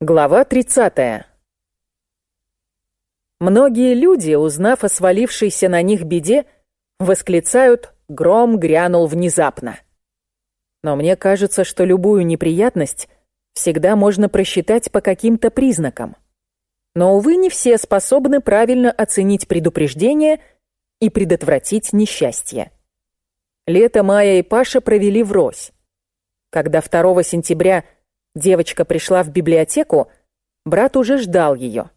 Глава 30. Многие люди, узнав о свалившейся на них беде, восклицают «гром грянул внезапно». Но мне кажется, что любую неприятность всегда можно просчитать по каким-то признакам. Но, увы, не все способны правильно оценить предупреждение и предотвратить несчастье. Лето Майя и Паша провели врозь. Когда 2 сентября – Девочка пришла в библиотеку, брат уже ждал ее.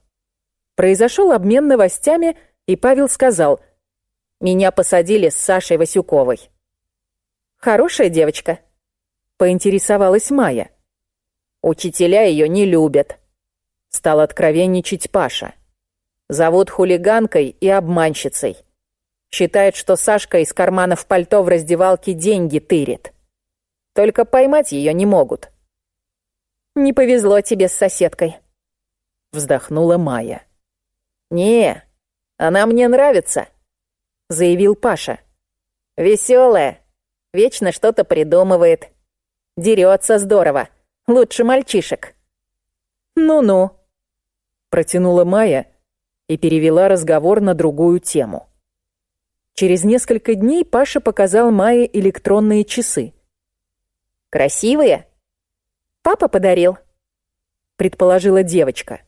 Произошел обмен новостями, и Павел сказал, «Меня посадили с Сашей Васюковой». «Хорошая девочка», — поинтересовалась Майя. «Учителя ее не любят», — стал откровенничать Паша. «Зовут хулиганкой и обманщицей. Считает, что Сашка из карманов пальто в раздевалке деньги тырит. Только поймать ее не могут». Не повезло тебе с соседкой. Вздохнула Майя. Не, она мне нравится, заявил Паша. Веселая, вечно что-то придумывает. Дерется здорово, лучше мальчишек. Ну-ну, протянула Майя и перевела разговор на другую тему. Через несколько дней Паша показал Майе электронные часы. «Красивые?» Папа подарил, предположила девочка.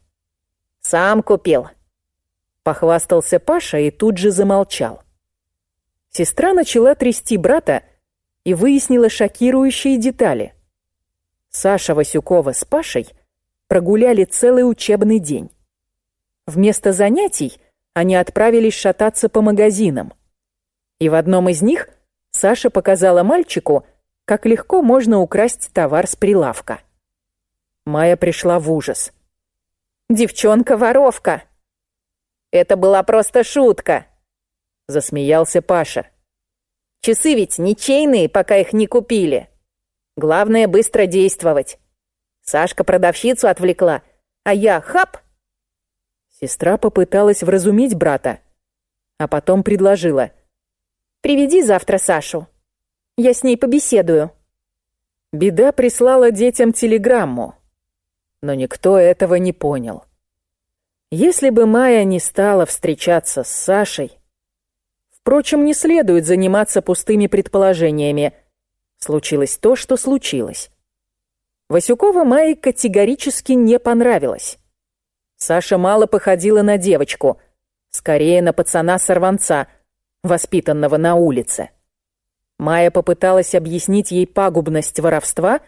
Сам купил. Похвастался Паша и тут же замолчал. Сестра начала трясти брата и выяснила шокирующие детали. Саша Васюкова с Пашей прогуляли целый учебный день. Вместо занятий они отправились шататься по магазинам. И в одном из них Саша показала мальчику, как легко можно украсть товар с прилавка. Майя пришла в ужас. «Девчонка-воровка!» «Это была просто шутка!» Засмеялся Паша. «Часы ведь ничейные, пока их не купили. Главное быстро действовать. Сашка продавщицу отвлекла, а я хап!» Сестра попыталась вразумить брата, а потом предложила. «Приведи завтра Сашу. Я с ней побеседую». Беда прислала детям телеграмму, но никто этого не понял. Если бы Майя не стала встречаться с Сашей... Впрочем, не следует заниматься пустыми предположениями. Случилось то, что случилось. Васюкова Майе категорически не понравилось. Саша мало походила на девочку, скорее на пацана-сорванца, воспитанного на улице. Майя попыталась объяснить ей пагубность воровства,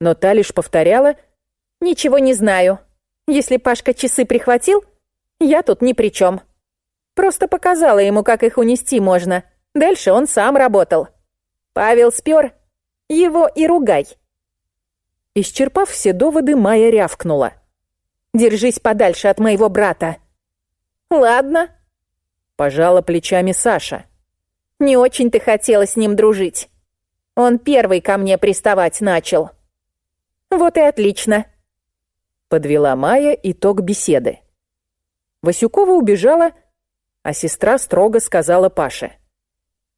но та лишь повторяла «Ничего не знаю. Если Пашка часы прихватил, я тут ни при чем. Просто показала ему, как их унести можно. Дальше он сам работал. Павел спер, его и ругай». Исчерпав все доводы, Майя рявкнула. «Держись подальше от моего брата». «Ладно», — пожала плечами Саша. Не очень ты хотела с ним дружить. Он первый ко мне приставать начал. Вот и отлично. Подвела Майя итог беседы. Васюкова убежала, а сестра строго сказала Паше.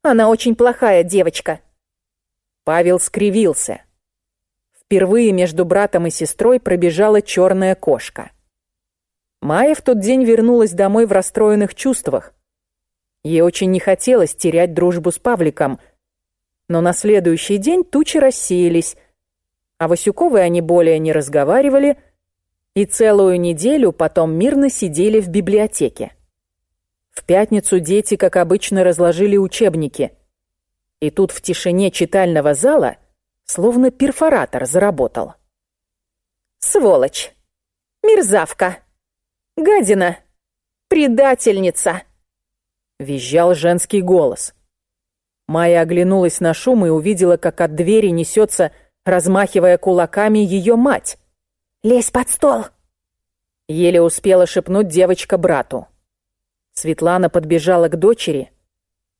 Она очень плохая девочка. Павел скривился. Впервые между братом и сестрой пробежала черная кошка. Майя в тот день вернулась домой в расстроенных чувствах. Ей очень не хотелось терять дружбу с Павликом. Но на следующий день тучи рассеялись, а Васюковой они более не разговаривали и целую неделю потом мирно сидели в библиотеке. В пятницу дети, как обычно, разложили учебники. И тут в тишине читального зала словно перфоратор заработал. «Сволочь! Мерзавка! Гадина! Предательница!» Визжал женский голос. Майя оглянулась на шум и увидела, как от двери несется, размахивая кулаками, ее мать. «Лезь под стол!» Еле успела шепнуть девочка брату. Светлана подбежала к дочери,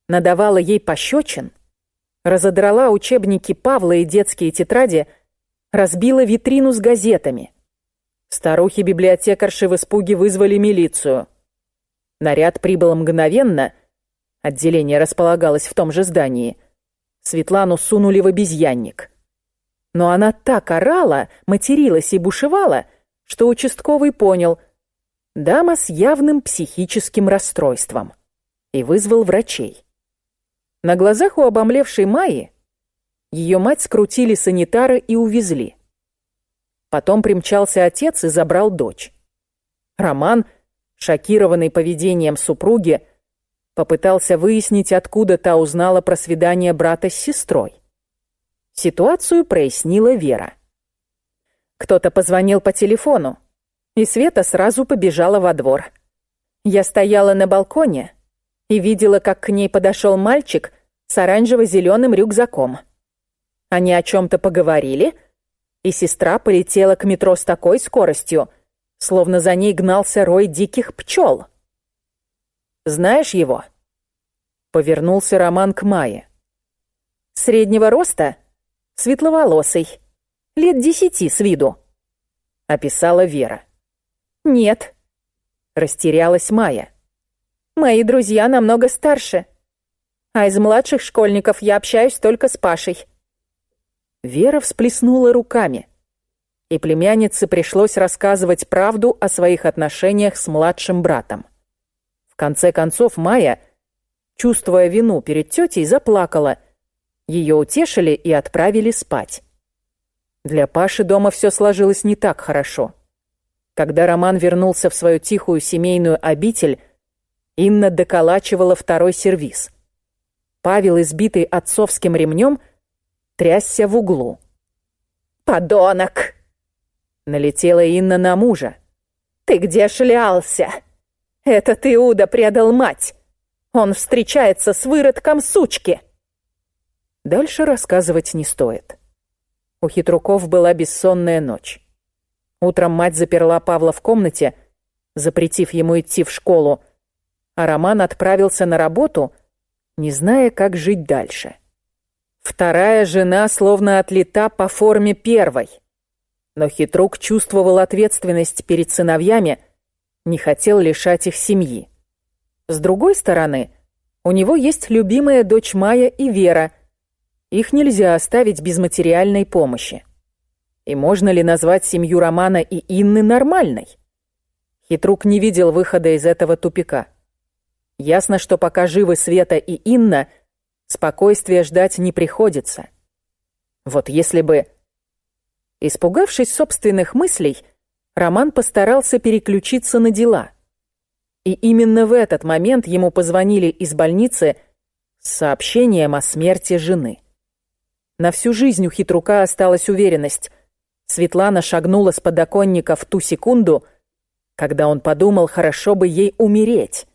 надавала ей пощечин, разодрала учебники Павла и детские тетради, разбила витрину с газетами. Старухи-библиотекарши в испуге вызвали милицию. Наряд прибыл мгновенно. Отделение располагалось в том же здании. Светлану сунули в обезьянник. Но она так орала, материлась и бушевала, что участковый понял – дама с явным психическим расстройством и вызвал врачей. На глазах у обомлевшей Майи ее мать скрутили санитары и увезли. Потом примчался отец и забрал дочь. Роман, шокированный поведением супруги, попытался выяснить, откуда та узнала про свидание брата с сестрой. Ситуацию прояснила Вера. Кто-то позвонил по телефону, и Света сразу побежала во двор. Я стояла на балконе и видела, как к ней подошел мальчик с оранжево-зеленым рюкзаком. Они о чем-то поговорили, и сестра полетела к метро с такой скоростью, словно за ней гнался рой диких пчел. «Знаешь его?» Повернулся Роман к Мае. «Среднего роста?» светловолосый, лет десяти с виду», — описала Вера. «Нет», — растерялась Майя. «Мои друзья намного старше, а из младших школьников я общаюсь только с Пашей». Вера всплеснула руками, и племяннице пришлось рассказывать правду о своих отношениях с младшим братом. В конце концов Майя, чувствуя вину перед тетей, заплакала — ее утешили и отправили спать. Для Паши дома все сложилось не так хорошо. Когда Роман вернулся в свою тихую семейную обитель, Инна доколачивала второй сервиз. Павел, избитый отцовским ремнем, трясся в углу. «Подонок!» Налетела Инна на мужа. «Ты где шлялся? Этот Иуда предал мать! Он встречается с выродком сучки!» Дальше рассказывать не стоит. У хитруков была бессонная ночь. Утром мать заперла Павла в комнате, запретив ему идти в школу, а Роман отправился на работу, не зная, как жить дальше. Вторая жена словно отлета по форме первой. Но хитрук чувствовал ответственность перед сыновьями, не хотел лишать их семьи. С другой стороны, у него есть любимая дочь Майя и Вера, их нельзя оставить без материальной помощи. И можно ли назвать семью Романа и Инны нормальной? Хитрук не видел выхода из этого тупика. Ясно, что пока живы Света и Инна, спокойствия ждать не приходится. Вот если бы... Испугавшись собственных мыслей, Роман постарался переключиться на дела. И именно в этот момент ему позвонили из больницы с сообщением о смерти жены. На всю жизнь у хитрука осталась уверенность. Светлана шагнула с подоконника в ту секунду, когда он подумал, хорошо бы ей умереть.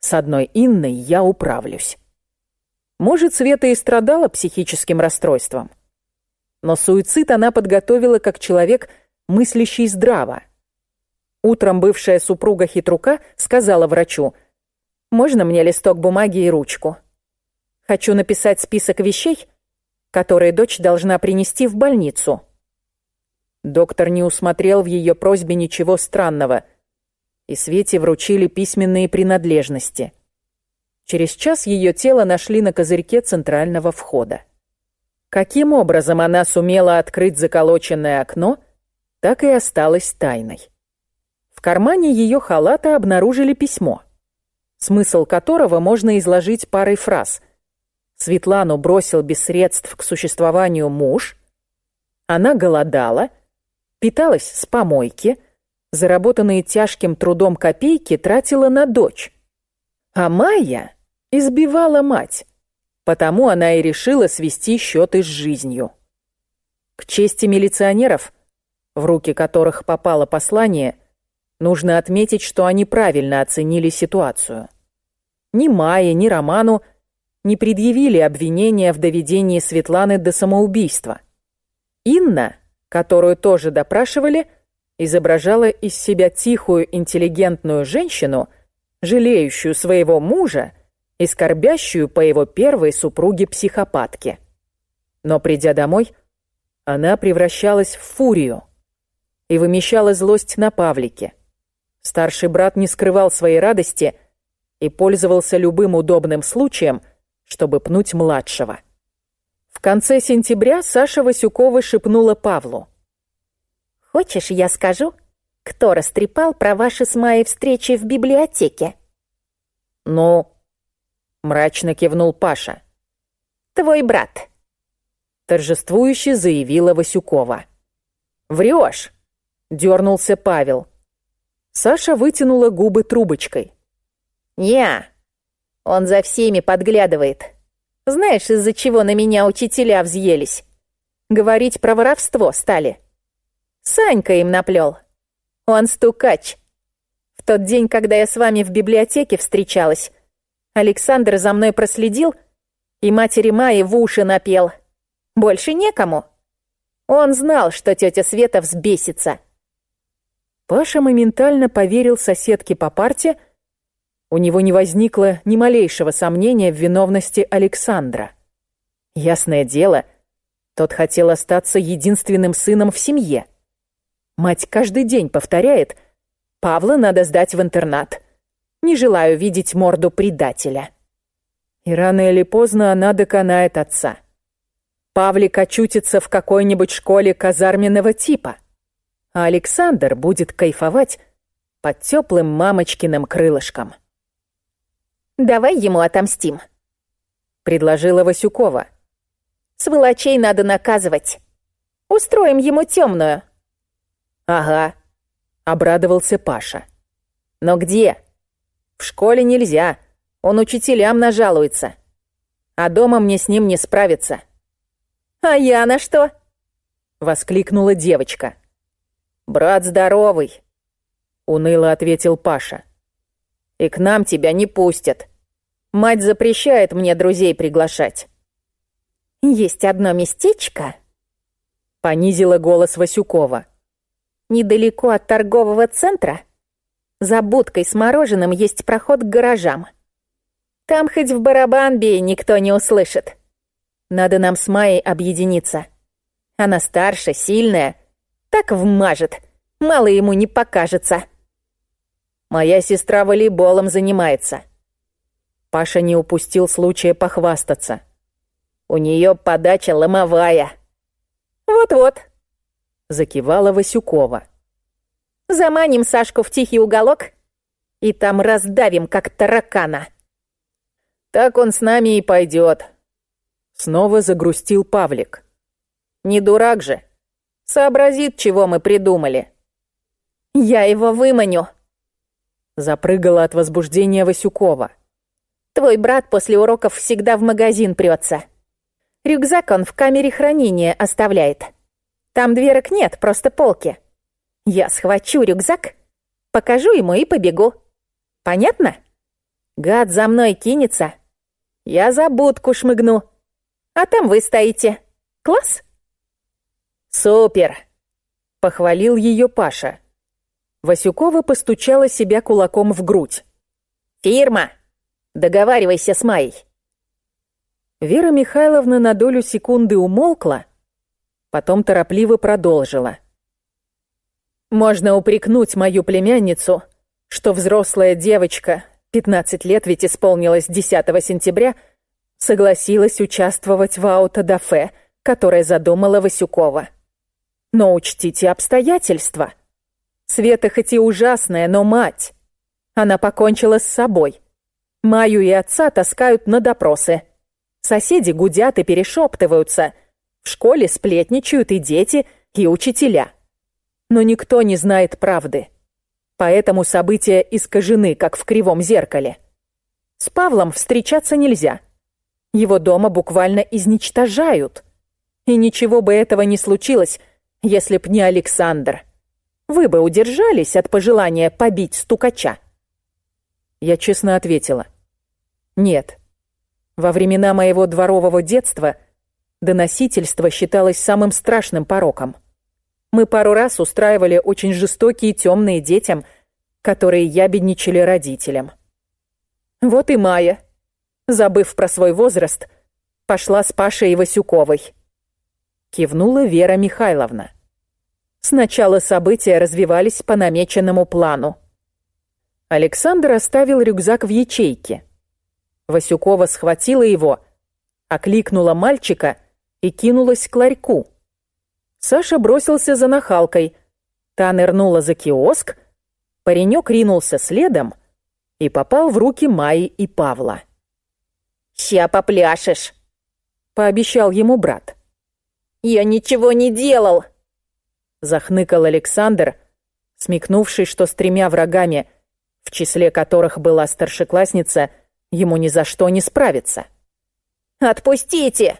С одной Инной я управлюсь. Может, Света и страдала психическим расстройством. Но суицид она подготовила как человек, мыслящий здраво. Утром бывшая супруга хитрука сказала врачу, «Можно мне листок бумаги и ручку? Хочу написать список вещей, которые дочь должна принести в больницу. Доктор не усмотрел в ее просьбе ничего странного, и Свете вручили письменные принадлежности. Через час ее тело нашли на козырьке центрального входа. Каким образом она сумела открыть заколоченное окно, так и осталось тайной. В кармане ее халата обнаружили письмо, смысл которого можно изложить парой фраз – Светлану бросил без средств к существованию муж, она голодала, питалась с помойки, заработанные тяжким трудом копейки тратила на дочь. А Майя избивала мать, потому она и решила свести счеты с жизнью. К чести милиционеров, в руки которых попало послание, нужно отметить, что они правильно оценили ситуацию. Ни Майе, ни Роману – не предъявили обвинения в доведении Светланы до самоубийства. Инна, которую тоже допрашивали, изображала из себя тихую, интеллигентную женщину, жалеющую своего мужа и скорбящую по его первой супруге-психопатке. Но придя домой, она превращалась в фурию и вымещала злость на Павлике. Старший брат не скрывал своей радости и пользовался любым удобным случаем – чтобы пнуть младшего. В конце сентября Саша Васюкова шепнула Павлу. «Хочешь, я скажу, кто растрепал про ваши с Майей встречи в библиотеке?» «Ну...» — мрачно кивнул Паша. «Твой брат», — торжествующе заявила Васюкова. «Врешь!» — дернулся Павел. Саша вытянула губы трубочкой. «Я. Он за всеми подглядывает. Знаешь, из-за чего на меня учителя взъелись? Говорить про воровство стали. Санька им наплел. Он стукач. В тот день, когда я с вами в библиотеке встречалась, Александр за мной проследил и матери Майи в уши напел. Больше некому. Он знал, что тетя Света взбесится. Паша моментально поверил соседке по парте, у него не возникло ни малейшего сомнения в виновности Александра. Ясное дело, тот хотел остаться единственным сыном в семье. Мать каждый день повторяет «Павла надо сдать в интернат. Не желаю видеть морду предателя». И рано или поздно она доконает отца. Павлик очутится в какой-нибудь школе казарменного типа, а Александр будет кайфовать под теплым мамочкиным крылышком. «Давай ему отомстим», — предложила Васюкова. «Сволочей надо наказывать. Устроим ему темную». «Ага», — обрадовался Паша. «Но где? В школе нельзя, он учителям нажалуется. А дома мне с ним не справиться». «А я на что?» — воскликнула девочка. «Брат здоровый», — уныло ответил Паша и к нам тебя не пустят. Мать запрещает мне друзей приглашать». «Есть одно местечко», — понизила голос Васюкова. «Недалеко от торгового центра. За будкой с мороженым есть проход к гаражам. Там хоть в барабан бей, никто не услышит. Надо нам с Майей объединиться. Она старше, сильная, так вмажет, мало ему не покажется». Моя сестра волейболом занимается. Паша не упустил случая похвастаться. У нее подача ломовая. Вот-вот, закивала Васюкова. Заманим Сашку в тихий уголок и там раздавим, как таракана. Так он с нами и пойдет. Снова загрустил Павлик. Не дурак же. Сообразит, чего мы придумали. Я его выманю, Запрыгала от возбуждения Васюкова. «Твой брат после уроков всегда в магазин прется. Рюкзак он в камере хранения оставляет. Там дверок нет, просто полки. Я схвачу рюкзак, покажу ему и побегу. Понятно? Гад за мной кинется. Я за будку шмыгну. А там вы стоите. Класс?» «Супер!» — похвалил ее Паша. Васюкова постучала себя кулаком в грудь. «Фирма! Договаривайся с Майей!» Вера Михайловна на долю секунды умолкла, потом торопливо продолжила. «Можно упрекнуть мою племянницу, что взрослая девочка, 15 лет ведь исполнилось 10 сентября, согласилась участвовать в аутодафе, которое задумала Васюкова. Но учтите обстоятельства — Света хоть и ужасная, но мать. Она покончила с собой. Маю и отца таскают на допросы. Соседи гудят и перешептываются. В школе сплетничают и дети, и учителя. Но никто не знает правды. Поэтому события искажены, как в кривом зеркале. С Павлом встречаться нельзя. Его дома буквально изничтожают. И ничего бы этого не случилось, если б не Александр вы бы удержались от пожелания побить стукача?» Я честно ответила. «Нет. Во времена моего дворового детства доносительство считалось самым страшным пороком. Мы пару раз устраивали очень жестокие темные детям, которые ябедничали родителям. Вот и Майя, забыв про свой возраст, пошла с Пашей Васюковой. Кивнула Вера Михайловна. Сначала события развивались по намеченному плану. Александр оставил рюкзак в ячейке. Васюкова схватила его, окликнула мальчика и кинулась к ларьку. Саша бросился за нахалкой, Та нырнула за киоск, паренек ринулся следом и попал в руки Майи и Павла. «Ща попляшешь», — пообещал ему брат. «Я ничего не делал», — захныкал Александр, смекнувший, что с тремя врагами, в числе которых была старшеклассница, ему ни за что не справиться. «Отпустите!»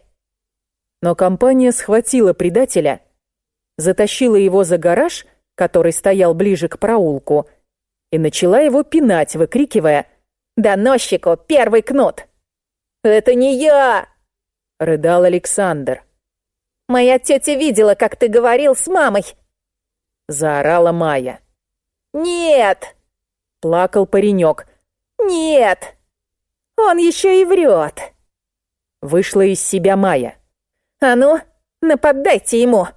Но компания схватила предателя, затащила его за гараж, который стоял ближе к проулку, и начала его пинать, выкрикивая «Доносчику первый кнут!» «Это не я!» — рыдал Александр. «Моя тетя видела, как ты говорил с мамой!» — заорала Майя. «Нет!» — плакал паренек. «Нет! Он еще и врет!» Вышла из себя Майя. «А ну, нападайте ему!»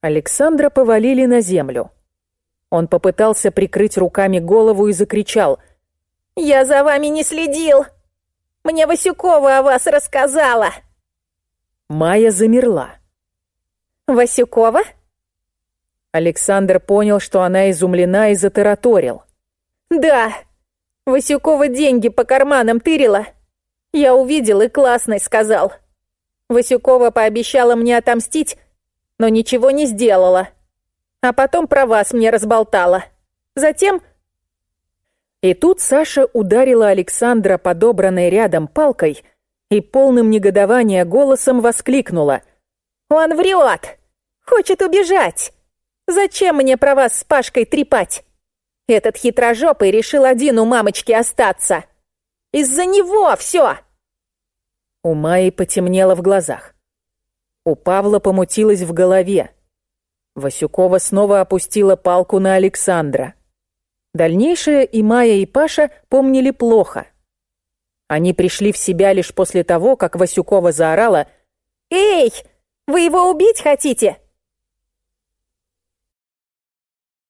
Александра повалили на землю. Он попытался прикрыть руками голову и закричал. «Я за вами не следил! Мне Васюкова о вас рассказала!» Майя замерла. «Васюкова?» Александр понял, что она изумлена и затараторил. «Да, Васюкова деньги по карманам тырила. Я увидел и классный сказал. Васюкова пообещала мне отомстить, но ничего не сделала. А потом про вас мне разболтала. Затем...» И тут Саша ударила Александра подобранной рядом палкой и полным негодования голосом воскликнула. «Он врет! Хочет убежать! Зачем мне про вас с Пашкой трепать? Этот хитрожопый решил один у мамочки остаться. Из-за него все!» У Майи потемнело в глазах. У Павла помутилось в голове. Васюкова снова опустила палку на Александра. Дальнейшее и Майя, и Паша помнили плохо. Они пришли в себя лишь после того, как Васюкова заорала «Эй, вы его убить хотите?